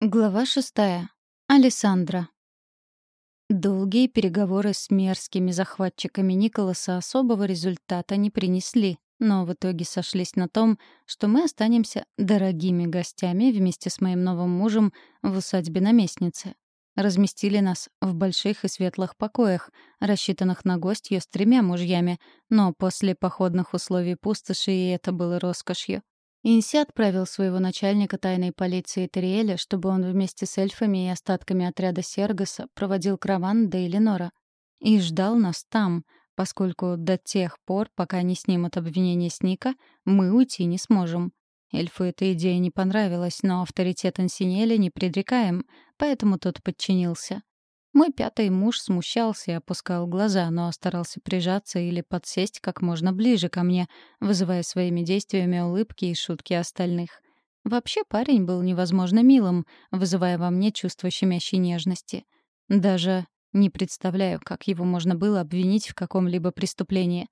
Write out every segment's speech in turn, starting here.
Глава шестая. Алессандра. Долгие переговоры с мерзкими захватчиками Николаса особого результата не принесли, но в итоге сошлись на том, что мы останемся дорогими гостями вместе с моим новым мужем в усадьбе наместницы. Разместили нас в больших и светлых покоях, рассчитанных на гостью с тремя мужьями, но после походных условий пустоши и это было роскошью. Инси отправил своего начальника тайной полиции Териэля, чтобы он вместе с эльфами и остатками отряда Сергоса проводил караван до Эленора. И ждал нас там, поскольку до тех пор, пока не снимут обвинение с Ника, мы уйти не сможем. Эльфу эта идея не понравилась, но авторитет Ансинеля не предрекаем, поэтому тот подчинился. Мой пятый муж смущался и опускал глаза, но старался прижаться или подсесть как можно ближе ко мне, вызывая своими действиями улыбки и шутки остальных. Вообще парень был невозможно милым, вызывая во мне чувство щемящей нежности. Даже не представляю, как его можно было обвинить в каком-либо преступлении.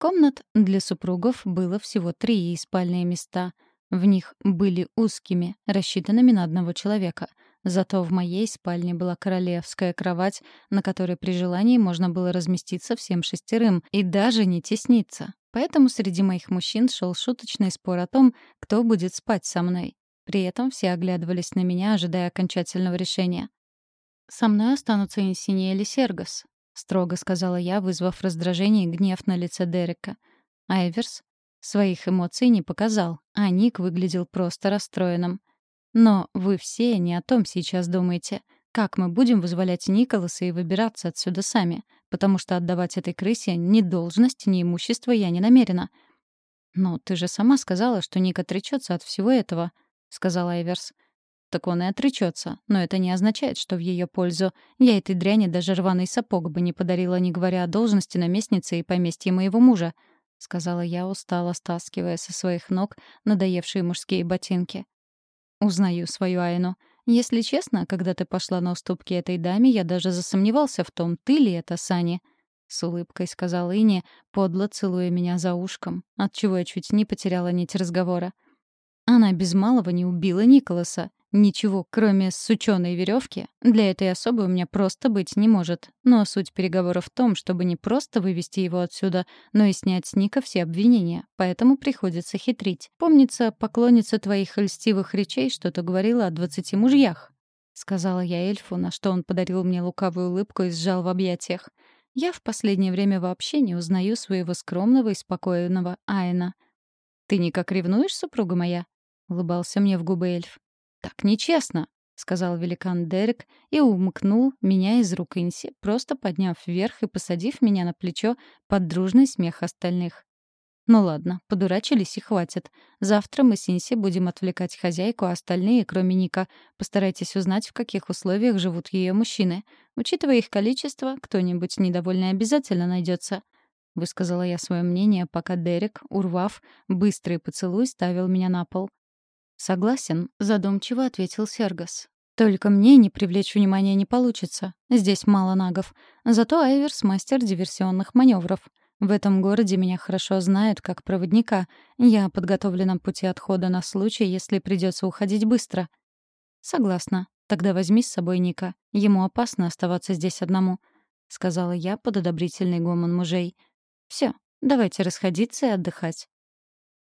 Комнат для супругов было всего три и спальные места. В них были узкими, рассчитанными на одного человека — Зато в моей спальне была королевская кровать, на которой при желании можно было разместиться всем шестерым и даже не тесниться. Поэтому среди моих мужчин шел шуточный спор о том, кто будет спать со мной. При этом все оглядывались на меня, ожидая окончательного решения. «Со мной останутся Инсини или Сергос», — строго сказала я, вызвав раздражение и гнев на лице Дерека. Айверс своих эмоций не показал, а Ник выглядел просто расстроенным. Но вы все не о том сейчас думаете. Как мы будем вызволять Николаса и выбираться отсюда сами? Потому что отдавать этой крысе ни должность, ни имущество я не намерена. «Ну, ты же сама сказала, что Ник отречется от всего этого», — сказал Айверс. «Так он и отречется, но это не означает, что в ее пользу. Я этой дряни даже рваный сапог бы не подарила, не говоря о должности наместницы и поместье моего мужа», — сказала я, устало стаскивая со своих ног надоевшие мужские ботинки. Узнаю свою Айну. Если честно, когда ты пошла на уступки этой даме, я даже засомневался в том, ты ли это, Сани. С улыбкой сказал Ине, подло целуя меня за ушком, отчего я чуть не потеряла нить разговора. Она без малого не убила Николаса. Ничего, кроме сучёной веревки, для этой особы у меня просто быть не может. Но суть переговоров в том, чтобы не просто вывести его отсюда, но и снять с Ника все обвинения. Поэтому приходится хитрить. Помнится, поклонница твоих льстивых речей что-то говорила о двадцати мужьях. Сказала я эльфу, на что он подарил мне лукавую улыбку и сжал в объятиях. Я в последнее время вообще не узнаю своего скромного и спокойного Айна. «Ты никак ревнуешь, супруга моя?» — улыбался мне в губы эльф. «Так нечестно», — сказал великан Дерек и умыкнул меня из рук Инси, просто подняв вверх и посадив меня на плечо под дружный смех остальных. «Ну ладно, подурачились и хватит. Завтра мы с Инси будем отвлекать хозяйку, а остальные, кроме Ника, постарайтесь узнать, в каких условиях живут ее мужчины. Учитывая их количество, кто-нибудь недовольный обязательно найдется. Высказала я свое мнение, пока Дерек, урвав, быстрый поцелуй ставил меня на пол. «Согласен», — задумчиво ответил Сергас. «Только мне не привлечь внимания не получится. Здесь мало нагов. Зато Айверс — мастер диверсионных маневров. В этом городе меня хорошо знают как проводника. Я подготовлена пути отхода на случай, если придется уходить быстро». «Согласна. Тогда возьми с собой Ника. Ему опасно оставаться здесь одному», — сказала я под одобрительный гомон мужей. «Все, давайте расходиться и отдыхать».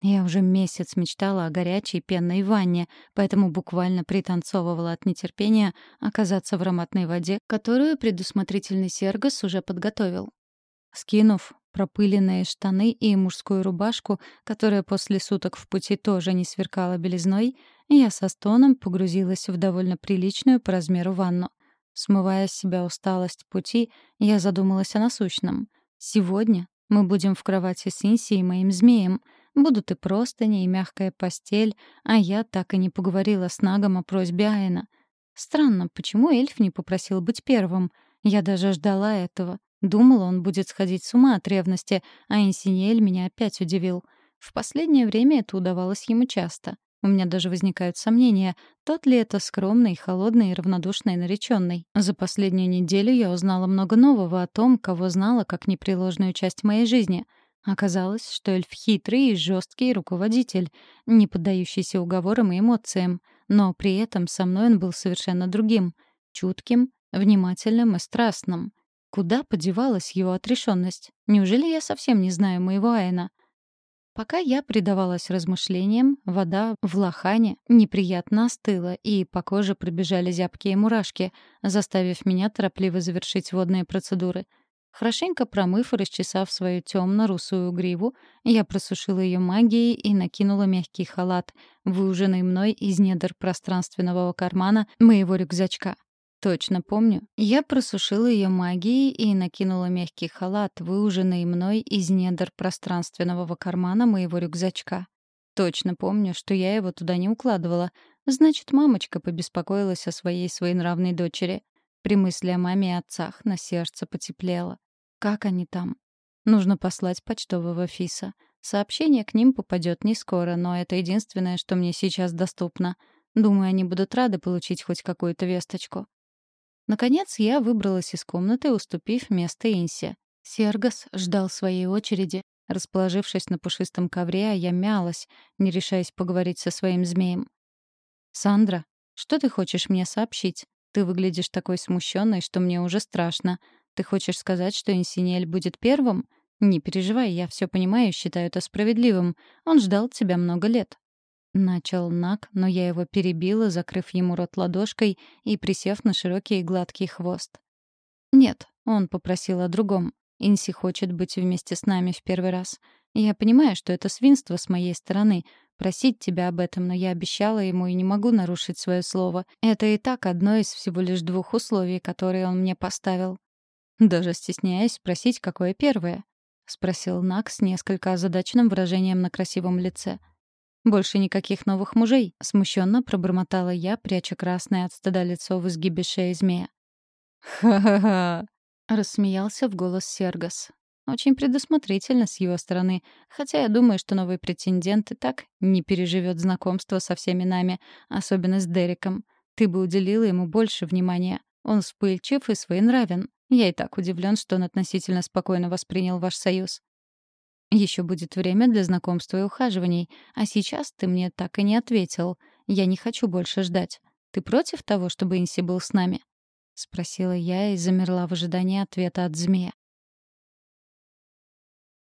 Я уже месяц мечтала о горячей пенной ванне, поэтому буквально пританцовывала от нетерпения оказаться в ароматной воде, которую предусмотрительный Сергос уже подготовил. Скинув пропыленные штаны и мужскую рубашку, которая после суток в пути тоже не сверкала белизной, я со стоном погрузилась в довольно приличную по размеру ванну. Смывая с себя усталость пути, я задумалась о насущном. Сегодня мы будем в кровати с Инси и моим змеем — Будут и простыни, и мягкая постель, а я так и не поговорила с Нагом о просьбе Айна. Странно, почему эльф не попросил быть первым? Я даже ждала этого. Думала, он будет сходить с ума от ревности, а Инсиньель меня опять удивил. В последнее время это удавалось ему часто. У меня даже возникают сомнения, тот ли это скромный, холодный и равнодушный нареченный. За последнюю неделю я узнала много нового о том, кого знала как непреложную часть моей жизни — Оказалось, что эльф хитрый и жесткий руководитель, не поддающийся уговорам и эмоциям. но при этом со мной он был совершенно другим — чутким, внимательным и страстным. Куда подевалась его отрешенность? Неужели я совсем не знаю моего Айна? Пока я предавалась размышлениям, вода в лохане неприятно остыла, и по коже пробежали зябкие мурашки, заставив меня торопливо завершить водные процедуры. Хорошенько промыв и расчесав свою темно-русую гриву, я просушила ее магией и накинула мягкий халат, выуженный мной из недр пространственного кармана моего рюкзачка. Точно помню. Я просушила ее магией и накинула мягкий халат, выуженный мной из недр пространственного кармана моего рюкзачка. Точно помню, что я его туда не укладывала. Значит, мамочка побеспокоилась о своей своенравной дочери. При мысли о маме и отцах на сердце потеплело. Как они там? Нужно послать почтового Фиса. Сообщение к ним попадет не скоро, но это единственное, что мне сейчас доступно. Думаю, они будут рады получить хоть какую-то весточку. Наконец я выбралась из комнаты, уступив место Инсе. Сергас ждал своей очереди. Расположившись на пушистом ковре, я мялась, не решаясь поговорить со своим змеем. «Сандра, что ты хочешь мне сообщить? Ты выглядишь такой смущенной, что мне уже страшно. Ты хочешь сказать, что Инсинель будет первым? Не переживай, я все понимаю и считаю это справедливым. Он ждал тебя много лет. Начал Нак, но я его перебила, закрыв ему рот ладошкой и присев на широкий и гладкий хвост. «Нет», — он попросил о другом. «Инси хочет быть вместе с нами в первый раз. Я понимаю, что это свинство с моей стороны — просить тебя об этом, но я обещала ему и не могу нарушить свое слово. Это и так одно из всего лишь двух условий, которые он мне поставил». «Даже стесняясь спросить, какое первое?» — спросил Нак с несколько озадаченным выражением на красивом лице. — «Больше никаких новых мужей», — смущенно пробормотала я, пряча красное от стыда лицо в изгибе шеи змея. «Ха-ха-ха!» — рассмеялся в голос Сергас. Очень предусмотрительно с его стороны, хотя я думаю, что новый претендент и так не переживет знакомство со всеми нами, особенно с Дереком. Ты бы уделила ему больше внимания. Он вспыльчив и своенравен. Я и так удивлен, что он относительно спокойно воспринял ваш союз. Еще будет время для знакомства и ухаживаний, а сейчас ты мне так и не ответил. Я не хочу больше ждать. Ты против того, чтобы Инси был с нами?» — спросила я и замерла в ожидании ответа от змея.